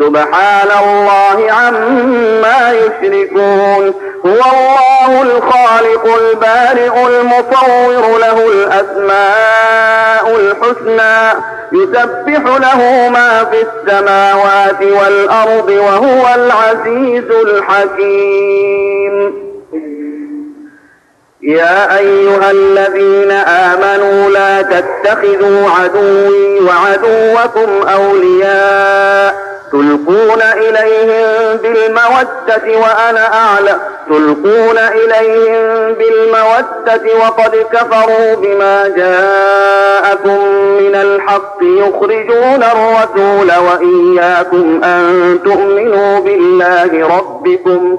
سبحان الله عما يشركون. هو الله الخالق البارئ المصور له الأسماء الحسنى يسبح له ما في السماوات والأرض وهو العزيز الحكيم. يا أيها الذين آمنوا لا تتخذوا عدوي وعدوكم أولياء تلقون إليهم بالمودة وأنا أعلم. تلقون إليهم بالمودة وقد كفروا بما جاءكم من الحق. يخرجون الرسول وإياكم أن تؤمنوا بالله ربكم.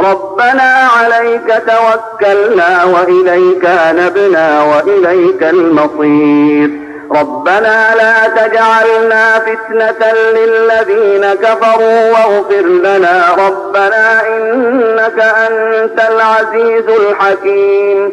ربنا عليك توكلنا وإليك نبنا وإليك المصير. ربنا لا تجعلنا فتنة للذين كفروا واغفر لنا. ربنا إنك أنت العزيز الحكيم.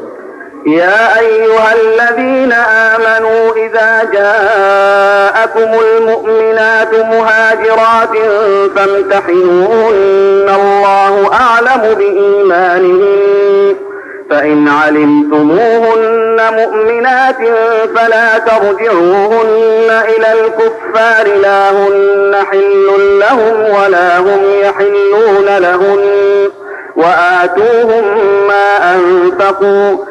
يا أيها الذين آمنوا إذا جاءكم المؤمنات مهاجرات فامتحنوهن. الله أعلم بإيمانهن فإن علمتموهن مؤمنات فلا ترجعوهن إلى الكفار. لا هن حل لهم ولا هم يحلون لهن وآتوهم ما أنفقوا.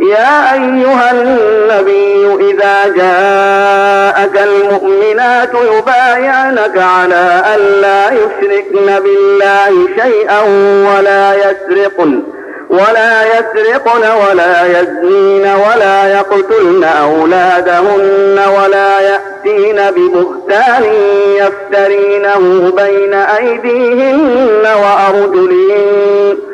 يا أيها النبي إذا جاءك المؤمنات يبايعنك على أن لا يشركن بالله شيئا ولا يسرقن ولا يسرقن ولا يزنين ولا يقتلن أولادهن ولا يأتين ببهتان يفترينه بين أيديهن وأرجلهن.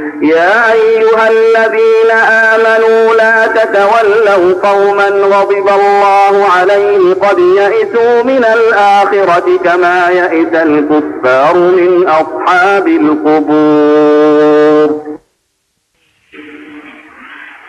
يا أيها الذين آمنوا لا تتولوا قوما غضب الله عليه قد يئسوا من الآخرة كما يئس الكفار من أصحاب القبور.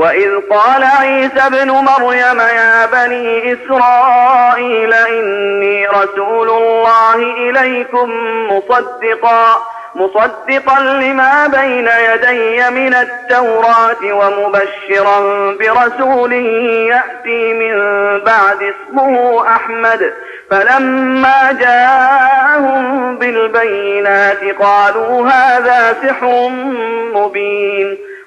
وإذ قال عيسى ابن مريم يا بني إسرائيل إني رسول الله إليكم مصدقا مصدقا لما بين يدي من التوراة ومبشرا برسول يأتي من بعد اسمه أحمد. فلما جاءهم بالبينات قالوا هذا سحر مبين.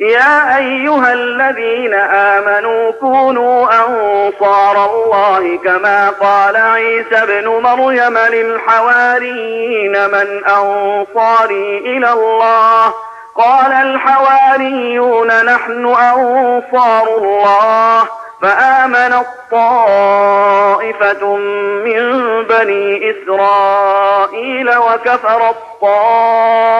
يا أيها الذين آمنوا كونوا أنصار الله كما قال عيسى ابن مريم للحواريين من أنصاري إلى الله. قال الحواريون نحن أنصار الله. فآمن الطائفة من بني إسرائيل وكفر الطائفة.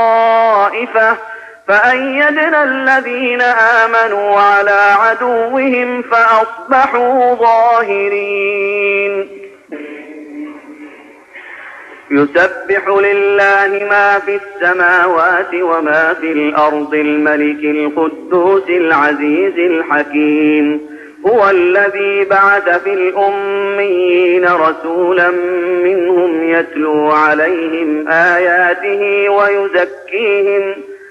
فأيدنا الذين آمنوا على عدوهم فأصبحوا ظاهرين. يسبح لله ما في السماوات وما في الأرض الملك القدوس العزيز الحكيم. هو الذي بعث في الأميين رسولا منهم يتلو عليهم آياته ويزكيهم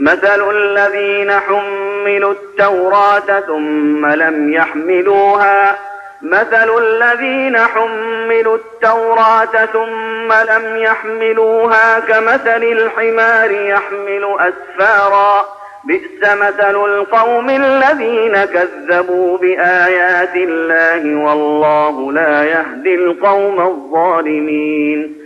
مثل الذين حملوا التوراة ثم لم يحملوها مثل الذين حملوا التوراة ثم لم يحملوها كمثل الحمار يحمل أسفارا بئس مثل القوم الذين كذبوا بآيات الله والله لا يهدي القوم الظالمين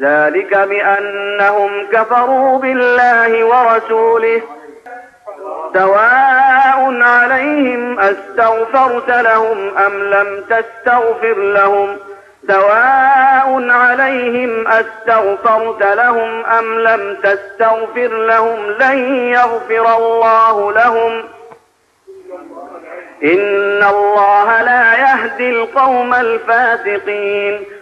ذلك بأنهم كفروا بالله ورسوله. سواء عليهم أستغفرت لهم أم لم تستغفر لهم. سواء عليهم أستغفرت لهم أم لم تستغفر لهم لن يغفر الله لهم. إن الله لا يهدي القوم الفاسقين.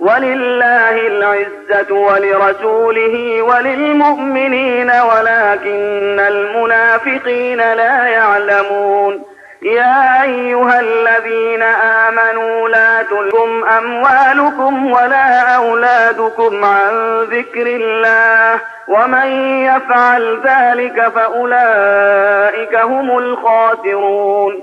ولله العزة ولرسوله وللمؤمنين ولكن المنافقين لا يعلمون. يا أيها الذين آمنوا لا تلكم أموالكم ولا أولادكم عن ذكر الله ومن يفعل ذلك فأولئك هم الخاسرون.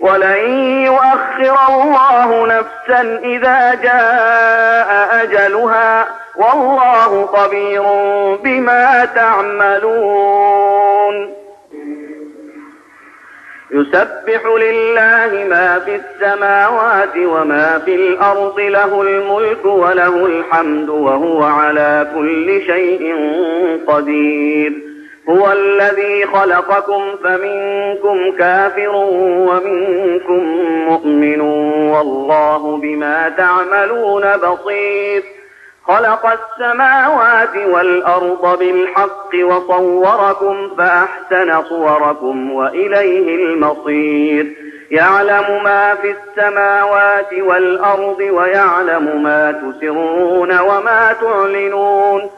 ولن يؤخر الله نفسا إذا جاء أجلها. والله خبير بما تعملون. يسبح لله ما في السماوات وما في الأرض له الملك وله الحمد وهو على كل شيء قدير. هو الذي خلقكم فمنكم كافر ومنكم مؤمن والله بما تعملون بصير. خلق السماوات والأرض بالحق وصوركم فأحسن صوركم وإليه المصير. يعلم ما في السماوات والأرض ويعلم ما تسرون وما تعلنون.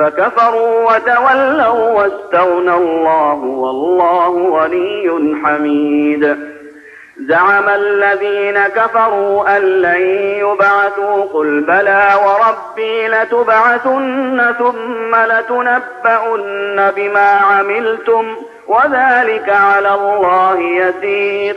فكفروا وتولوا واستغنى الله والله غني حميد. زعم الذين كفروا أن لن يبعثوا قل بلى وربي لتبعثن ثم لتنبؤن بما عملتم وذلك على الله يسير.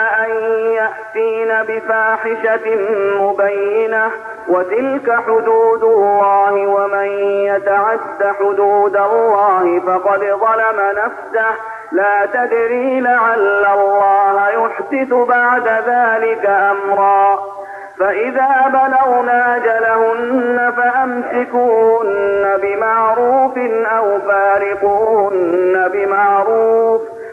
يأتين بفاحشة مبينة. وتلك حدود الله ومن يتعد حدود الله فقد ظلم نفسه. لا تدري لعل الله يحدث بعد ذلك أمرا. فإذا بلغنا أجلهن فأمسكوهن بمعروف أو فارقوهن بمعروف.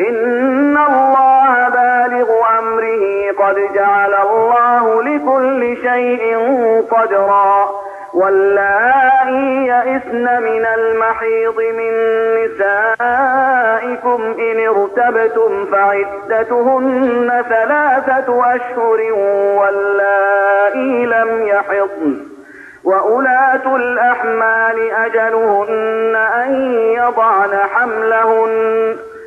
إن الله بالغ أمره قد جعل الله لكل شيء قدرا واللائي يئسن من المحيض من نسائكم إن ارتبتم فعدتهن ثلاثة أشهر واللائي لم يحضن وأولاة الأحمال أجلهن أن يضعن حملهن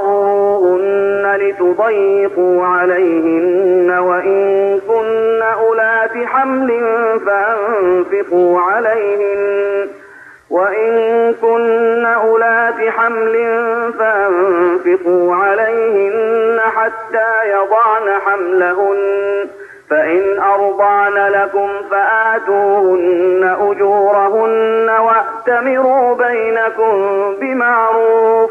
تضاروهن لتضيقوا عليهن وإن كن أولات حمل فأنفقوا عليهن وإن كن أولات حمل فأنفقوا عليهن حتى يضعن حملهن فإن أرضعن لكم فآتوهن أجورهن واأتمروا بينكم بمعروف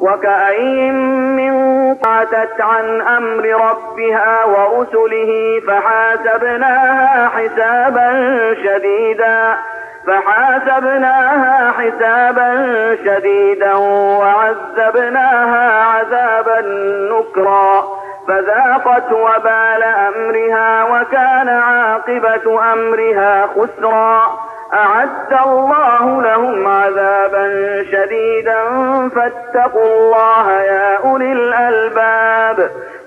وكأين من قاتت عن أمر ربها ورسله فحاسبناها حسابا شديدا فحاسبناها حسابا شديدا وعذبناها عذابا نكرا فذاقت وبال أمرها وكان عاقبة أمرها خسرا. أعد الله لهم عذابا شديدا. فاتقوا الله يا أولي الألباب.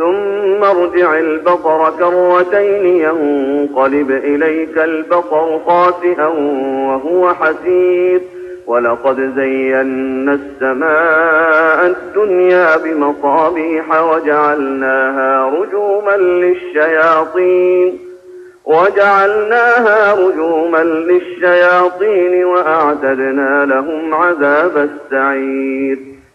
ثم ارجع البصر كرتين ينقلب إليك البصر خاسئا وهو حسير. ولقد زينا السماء الدنيا بمصابيح وجعلناها رجوما للشياطين. وجعلناها رجوما للشياطين وأعتدنا لهم عذاب السعير.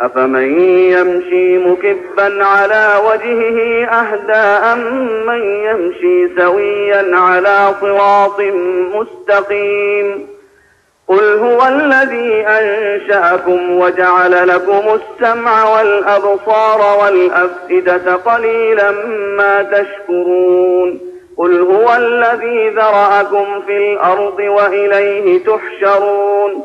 أفمن يمشي مكبا على وجهه أهدى أم من يمشي سويا على صراط مستقيم قل هو الذي أنشأكم وجعل لكم السمع والأبصار والأفئدة قليلا ما تشكرون قل هو الذي ذرأكم في الأرض وإليه تحشرون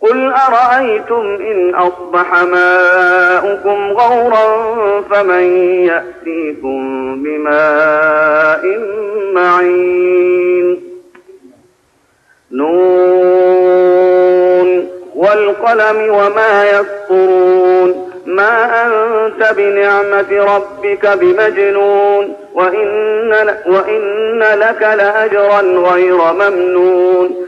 قل أرأيتم إن أصبح ماؤكم غورا فمن يأتيكم بماء معين نون والقلم وما يسطرون ما أنت بنعمة ربك بمجنون وإن, وإن لك لأجرا غير ممنون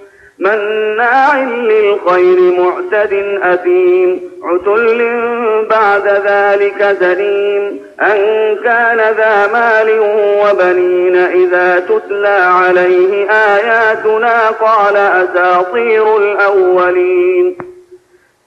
مناع للخير معتد أثيم. عتل بعد ذلك زليم أن كان ذا مال وبنين إذا تتلى عليه آياتنا قال أساطير الأولين.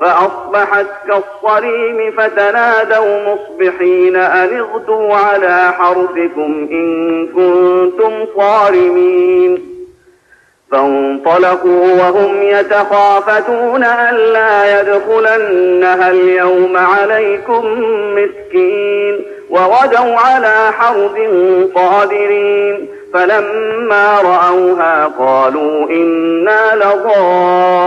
فأصبحت كالصريم فتنادوا مصبحين أن اغدوا على حرثكم إن كنتم صارمين. فانطلقوا وهم يتخافتون ألا يدخلنها اليوم عليكم مسكين. وغدوا على حرب قادرين. فلما رأوها قالوا إنا لضالون.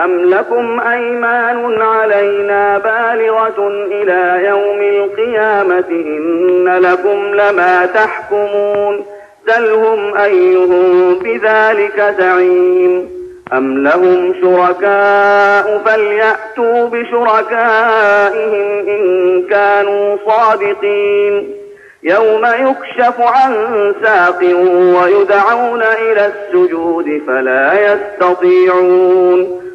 أم لكم أيمان علينا بالغة إلى يوم القيامة إن لكم لما تحكمون سلهم أيهم بذلك زعيم أم لهم شركاء فليأتوا بشركائهم إن كانوا صادقين يوم يكشف عن ساق ويدعون إلى السجود فلا يستطيعون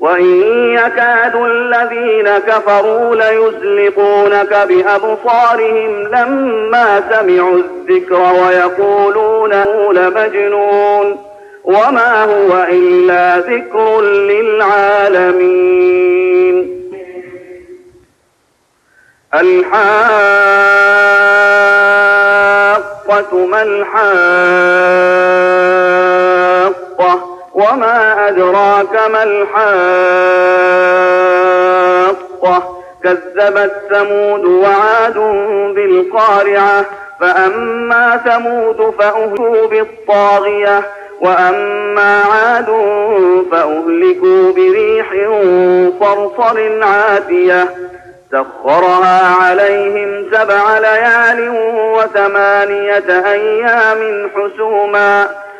وإن يكاد الذين كفروا ليزلقونك بأبصارهم لما سمعوا الذكر ويقولون لمجنون وما هو إلا ذكر للعالمين. الحاقة ما الحاقة؟ وما أدراك ما الحاقة كذبت ثمود وعاد بالقارعة فأما ثمود فأهلوا بالطاغية وأما عاد فأهلكوا بريح صرصر عاتية سخرها عليهم سبع ليال وثمانية أيام حسوما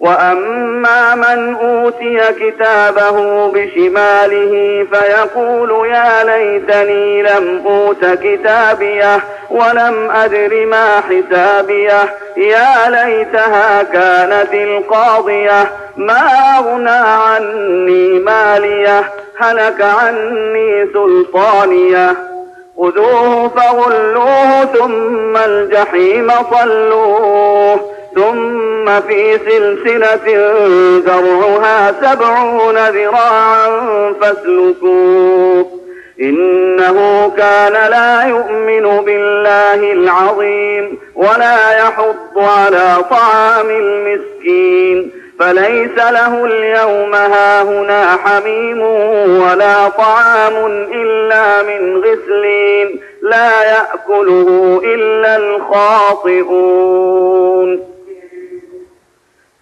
وأما من أوتي كتابه بشماله فيقول يا ليتني لم أوت كتابيه ولم أدر ما حسابيه يا ليتها كانت القاضية ما أغنى عني ماليه هلك عني سلطانيه خذوه فغلوه ثم الجحيم صلوه ثم في سلسلة ذرعها سبعون ذراعا فاسلكوه. إنه كان لا يؤمن بالله العظيم ولا يحض على طعام المسكين. فليس له اليوم هاهنا حميم ولا طعام إلا من غسلين. لا يأكله إلا الخاطئون.